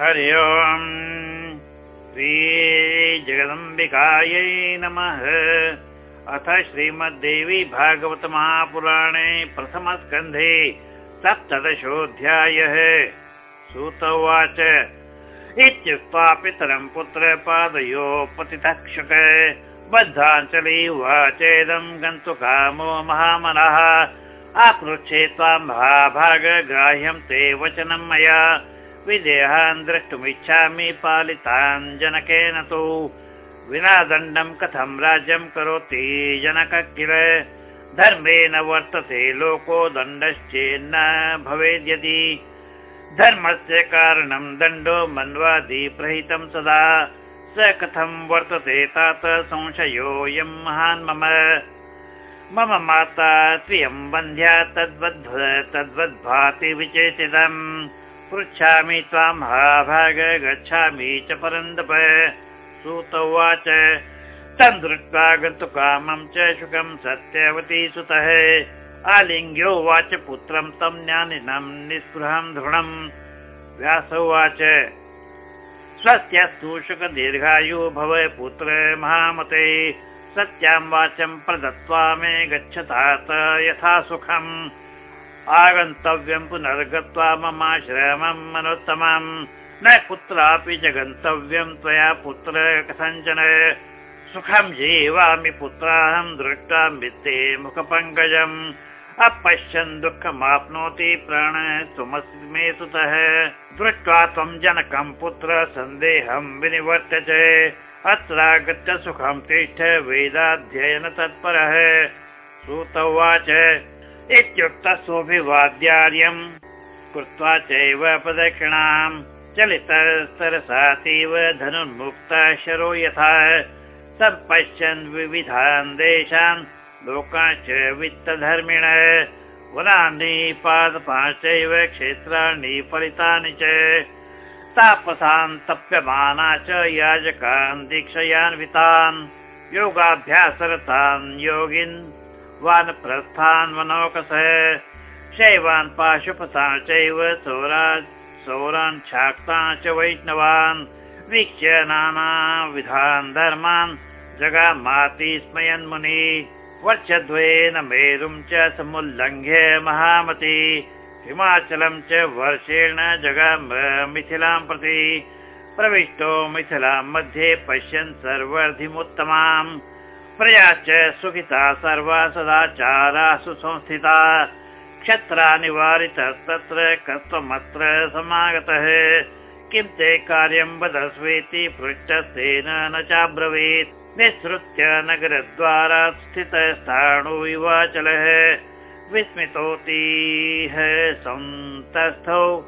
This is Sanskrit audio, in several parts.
हरि ओम्। श्रीजगदम्बिकायै नमः। अथ श्रीमद्देवी भागवत महापुराणे प्रथमस्कन्धे सप्तदशोऽध्यायः। सूत उवाच। इत्युक्त्वा पितरं पुत्र पादयो पतितक्षक बद्धाञ्चली उवाचेदं गन्तुकामो महामनः। आपृच्छे त्वां महाभागग्राह्यं ते वचनं मया विदेहान् द्रष्टुमिच्छामि पालितान् जनकेन तु। विना दण्डं कथं राज्यं करोति जनक किल धर्मेण वर्तते लोको दण्डश्चेन्न भवेद् यदि धर्मस्य कारणं दण्डो मन्वादि प्रहितं सदा। स कथं वर्तते तात संशयोऽयं महान् मम। मम माता त्वयं बन्ध्या तद्वद् तद्वद्भाति विचेषितम् पृच्छामि त्वां महाभाग गच्छामि च परन्दप। सूत उवाच तं दृष्ट्वा गन्तुकामं च सुखं सत्यवती सुतः। आलिङ्ग्यो पुत्रं तं ज्ञानिनं निःस्पृहं दृढम् व्यास उवाच स्वस्यस्तु सुखदीर्घायु भव पुत्र महामते। सत्यां वाचं प्रदत्त्वा मे गच्छतात यथा सुखम् आगन्तव्यं पुनर्गत्वा ममाश्रमं मनोत्तमं न कुत्रापि च गन्तव्यं त्वया पुत्र कथञ्चन। सुखं जीवामि पुत्राहं दृष्ट्वा मित्ते मुखपङ्कजम्। अपश्यन् दुःखमाप्नोति प्राण त्वमस्मि सुतः। दृष्ट्वा त्वं जनकं पुत्र सन्देहं विनिवर्त्य च अत्रागत्य सुखं तिष्ठ वेदाध्ययन तत्परः। श्रुत उवाच इत्युक्तसोऽभिवाद्यार्यम् कृत्वा चैव प्रदक्षिणाम् चलितस्तरसातीव धनुर्मुक्ता शरो यथा। सम्पश्यन् विविधान् देशान् लोकाश्च वित्तधर्मिण। वनानि पादपाश्चैव क्षेत्राणि फलितानि च। तापसान् तप्यमाना च याजकान् दीक्षयान्वितान्। योगाभ्यासरतान् योगिन् वानप्रस्थान् मनोकसः। शैवान् पाशुपतान् चैव सौरान् छाक्तान् च वैष्णवान्। वीक्ष्य नानाविधान् धर्मान्। जगामाति स्मयन् मुनि। वर्षद्वयेन मेरुं च समुल्लङ्घ्य महामति। हिमाचलं च वर्षेण जगाम मिथिलां प्रति। प्रविष्टो मिथिलां मध्ये पश्यन् सर्वर्धिमुत्तमाम् प्रयाश्च सुखिता सर्वा सदाचारा सुसंस्थिता क्षत्रा निवारितस्तत्र कस्त्वमत्र समागतः। किं ते कार्यं वदस्वेति पृष्ठस्तेन न चाब्रवीत्। निःसृत्य नगरद्वारा स्थितस्थाणु विवाचलः। विस्मितोतीह सन्तस्थौ।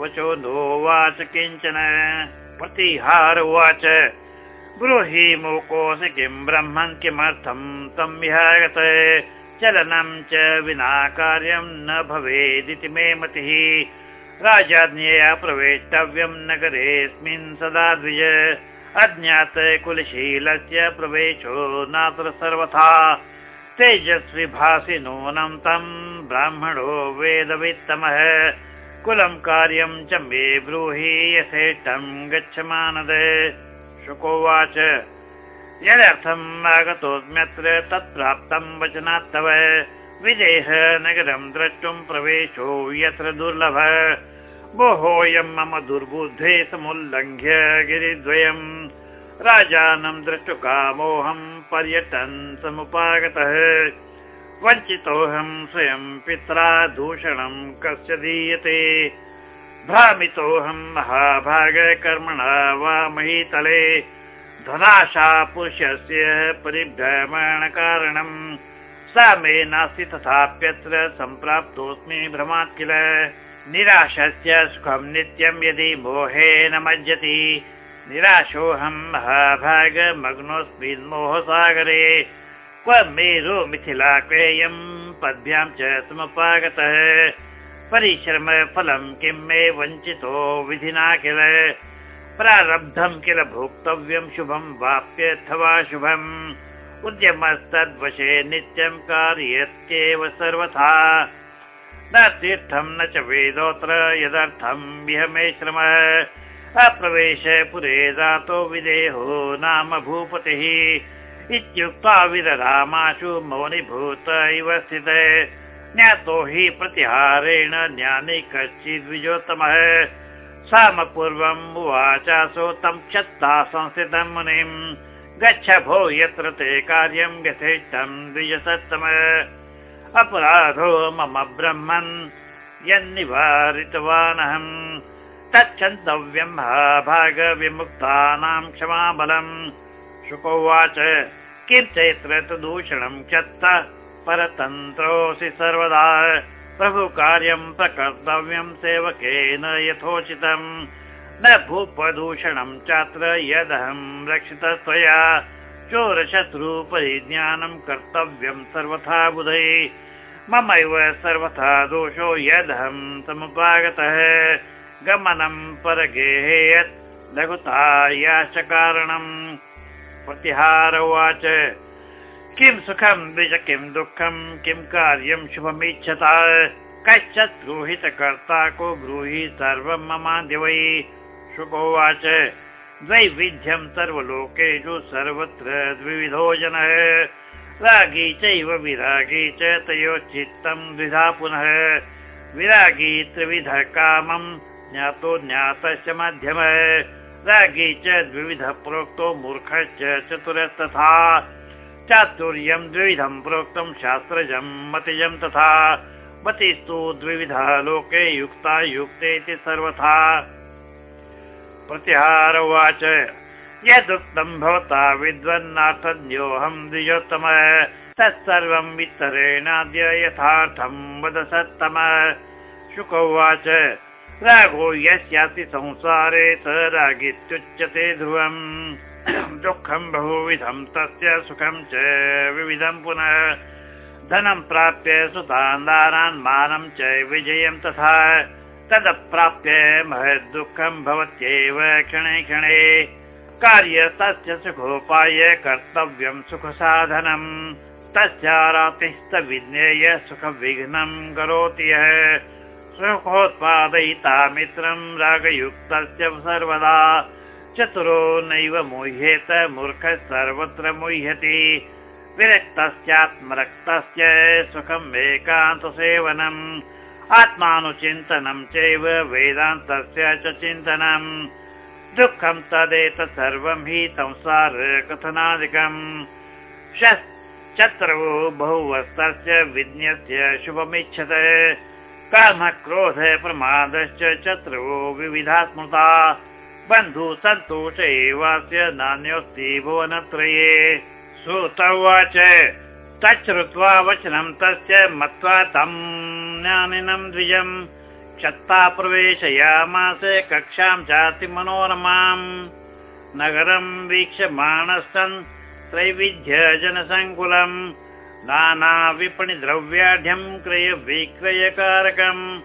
वचो नोवाच किञ्चन। प्रतिहार उवाच ब्रूहि मूकोऽसि किं ब्रह्मन् किमर्थं तं विहागत चलनं च विना कार्यं न भवेदिति मे मतिः। राजाज्ञया प्रवेष्टव्यं नगरेऽस्मिन् सदा द्विज अज्ञात कुलशीलस्य प्रवेशो नात्र सर्वथा। तेजस्वि भासि नूनं तं ब्राह्मणो वेदवित्तमः। कुलं कार्यं च मे ब्रूहि यथेष्टं गच्छमानद शुकोवाच। यदर्थम् आगतोऽस्म्यत्र तत्प्राप्तं वचनात्तव। विदेह नगरं द्रष्टुं प्रवेशो यत्र दुर्लभ। मोहोऽयं मम दुर्बुद्धे समुल्लङ्घ्य गिरिद्वयम् राजानं द्रष्टुकामोऽहं पर्यटन् समुपागतः। वञ्चितोऽहं स्वयं पित्रा दूषणं कस्य दीयते भ्रामितोऽहं महाभागकर्मणा वा महीतले धनाशा पुरुषस्य परिभ्रमणकारणम् सा मे नास्ति तथाप्यत्र सम्प्राप्तोऽस्मि भ्रमात् किल। निराशस्य सुखं नित्यं यदि मोहेन मज्जति। निराशोऽहं महाभागमग्नोऽस्मिन् मोहसागरे क्व मेरु मिथिलाक्रेयं पद्भ्यां च समुपागतः परिश्रम फलं किं मे वञ्चितो विधिना किल? प्रारब्धं किल भोक्तव्यं शुभं वाप्यथवा शुभम्। उद्यमस्तद्वशे नित्यं कार्यत्येव सर्वथा। न तीर्थं न च वेदोऽत्र यदर्थं विह मे श्रमः। अप्रवेश पुरे दातो विदेहो नाम भूपतिः। इत्युक्त्वा विदधामाशु मौनिभूत इव स्थित ज्ञातो हि प्रतिहारेण ज्ञाने कश्चिद्विजोत्तमः सामपूर्वम् उवाचासो तं क्षत्ता संस्थितं मुनिम्। गच्छ भो यत्र ते कार्यं यथेष्टं द्विजसत्तम। अपराधो मम ब्रह्मन् यन्निवारितवानहम्। तच्छन्तव्यं भागविमुक्तानां क्षमाबलम्। शुकोवाच किं चैत्र दूषणं क्षत्त परतन्त्रोऽसि सर्वदा प्रभु कार्यं प्रकर्तव्यं सेवकेन यथोचितम् न भूपदूषणं चात्र यदहं रक्षितत्वया चोरशत्रुपरिज्ञानं कर्तव्यं सर्वथा बुधै। ममैव सर्वथा दोषो यदहं समुपागतः। गमनं परगेहे यत् लघुतायाश्च कारणम् प्रतिहार उवाच किं सुखं द्विज किं दुःखं, किं कार्यं शुभमिच्छता? कश्चित् ब्रूहितकर्ता को ब्रूहि सर्वं ममाद्य वै? शुकोवाच द्वैविध्यं सर्वलोकेषु सर्वत्र द्विविधो जनः। रागी चैव विरागी च तयोश्चित्तं द्विधा पुनः। विरागी त्रिविध कामं ज्ञातो ज्ञातश्च मध्यमः। रागी च द्विविध प्रोक्तो मूर्खश्च चतुरस्तथा। चातुर्यं द्विविधं प्रोक्तं शास्त्रजं मतिजं तथा मतिस्तु द्विविधा लोके युक्ता युक्ते इति सर्वथा। प्रतिहार उवाच यदुक्तं भवता विद्वन्नार्थज्ञोऽहं द्विजोत्तम तत्सर्वं वित्तरेणाद्य यथार्थं वद सत्तम शुक उवाच रागो यस्यास्ति संसारे स रागित्युच्यते ध्रुवम् दुःखं बहुविधं तस्य सुखं च विविधं पुनः। धनं प्राप्य सुतान्दानान् मानं च विजयं तथा। तदप्राप्य महद्दुःखं भवत्येव क्षणे क्षणे। कार्य तस्य सुखोपाय कर्तव्यं सुखसाधनम्। तस्यारातिस्तविज्ञेय सुखविघ्नं करोति यः। सुखोत्पादयिता मित्रं रागयुक्तस्य सर्वदा। चतुरो नैव मुह्येत मूर्खः सर्वत्र मुह्यति। विरक्तस्यात्मरक्तस्य सुखम् एकान्तसेवनम्। आत्मानुचिन्तनं चैव वेदान्तस्य च चिन्तनम्। दुःखं तदेतत् सर्वं हि संसार कथनादिकम्। चत्रवो बहुवस्तस्य विज्ञस्य शुभमिच्छत। कर्म क्रोध प्रमादश्च विविधा स्मृता बन्धु सन्तोष एवास्य नान्योऽस्ति भुवनत्रये। श्रुत उवाच। तच्छ्रुत्वा वचनं तस्य मत्वा तं ज्ञानिनं द्विजम्। क्षत्ता प्रवेशयामास कक्षां चाति मनोरमाम्। नगरं वीक्षमाणस्तन् त्रैविध्य जनसङ्कुलम्। नाना विपणिद्रव्याढ्यं क्रय विक्रयकारकम्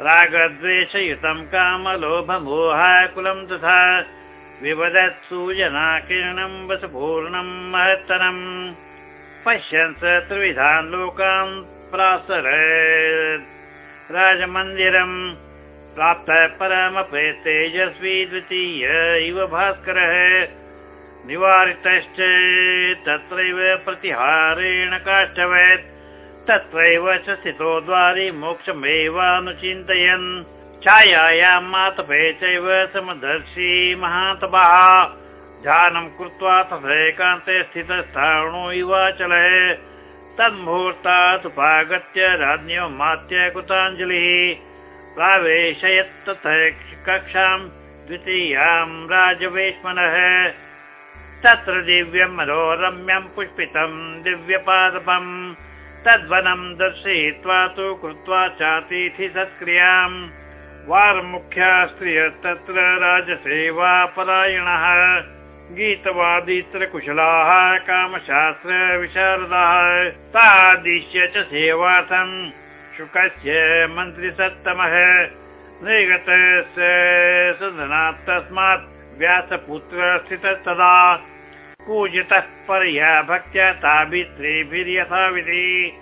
रागद्वेषयुतं कामलोभमोहाकुलं तथा विवदत्सु जना किरणं वसपूर्णं महत्तरम् स त्रिविधान् लोकान् प्रासर। राजमन्दिरम् प्राप्तः परमपे तेजस्वी द्वितीय इव भास्करः। निवारितश्च तत्रैव प्रतिहारेण काष्ठवेत् तत्रैव च स्थितो द्वारि मोक्षमेवानुचिन्तयन्। छायायां मातपे चैव समदर्शी महातपः। ध्यानं कृत्वा तथैकान्ते स्थितस्थाणु इवाचल। तन्मुहूर्तादुपागत्य राज्ञो मात्य कृताञ्जलिः। प्रावेशयत् तथ कक्षां द्वितीयां राजवेश्मनः। तत्र दिव्यं मनोरम्यं पुष्पितं दिव्यपादपम् तद्वनं दर्शयित्वा तु कृत्वा चातिथि सत्क्रियाम्। वारमुख्या स्त्रिय तत्र राजसेवापरायणः गीतवादित्र कुशलाः कामशास्त्र विशारदाः। तादिश्य च सेवार्थम्। शुकस्य मन्त्रिसत्तमः। निर्गतस्य सदनात् तस्मात् व्यासपुत्र स्थितस्तदा पूजितः परया भक्त्या ताभिस्त्रीभिर्यथाविधि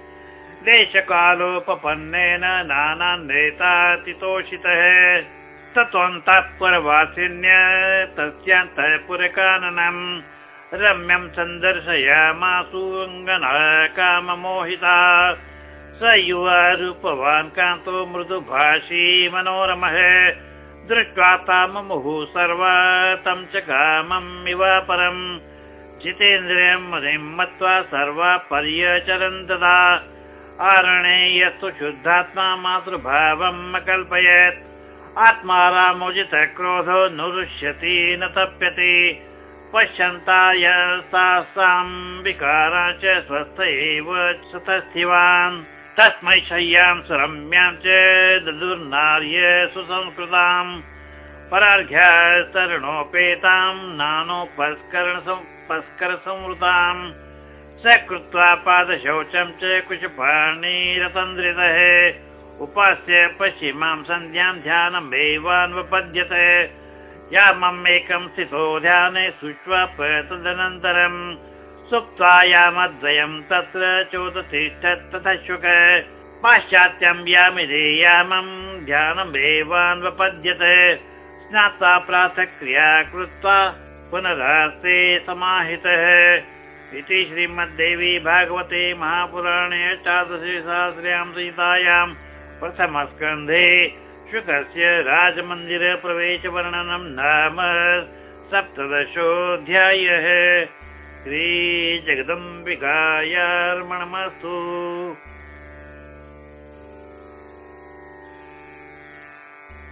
देशकालोपपन्नेन नानान्नेतातितोषितः तत्त्वन्तः पुरवासिन्य तस्यान्तः पुरकाननम्। रम्यं सन्दर्शयामासु अङ्गना काममोहिता स युवा रूपवान् कान्तो मृदुभाषी मनोरमः। दृष्ट्वा ताममुः सर्वा तं च कामम् इव परम् जितेन्द्रियं मदिं मत्वा सर्वा पर्यचरन् तदा आरणे यस्तु शुद्धात्मा मातृभावम् अकल्पयत् आत्मा रामोजित क्रोधो नुरुष्यति न तप्यति। पश्यन्ता यस्तासाम् विकारा च स्वस्थ एव सतस्थिवान्। तस्मै शय्यां सुरम्यां च ददुर्नार्य सुसंस्कृताम् परार्घ्यस्तरणोपेताम् नानोपस्कर संवृताम् स कृत्वा पादशौचम् च कुशपाणिरतन्द्रितः। उपास्य पश्चिमां सन्ध्यां ध्यानमेवान्वपद्यते या मम एकं स्थितो ध्याने सुष्वाप तदनन्तरं सुप्त्वा यामद्वयं तत्र चोदतिष्ठत् तथा शुक। पाश्चात्यं यामिदेयामं ध्यानमेवान्वपद्यते स्नात्वा प्रातक्रिया कृत्वा पुनरास्ते समाहितः इति श्रीमद्देवी भागवते महापुराणे अष्टादशे सहस्र्यां सीतायाम् प्रथमस्कन्धे शुकस्य राजमन्दिरप्रवेशवर्णनं नाम सप्तदशोऽध्यायः श्रीजगदम्बिकायार्मणमस्तु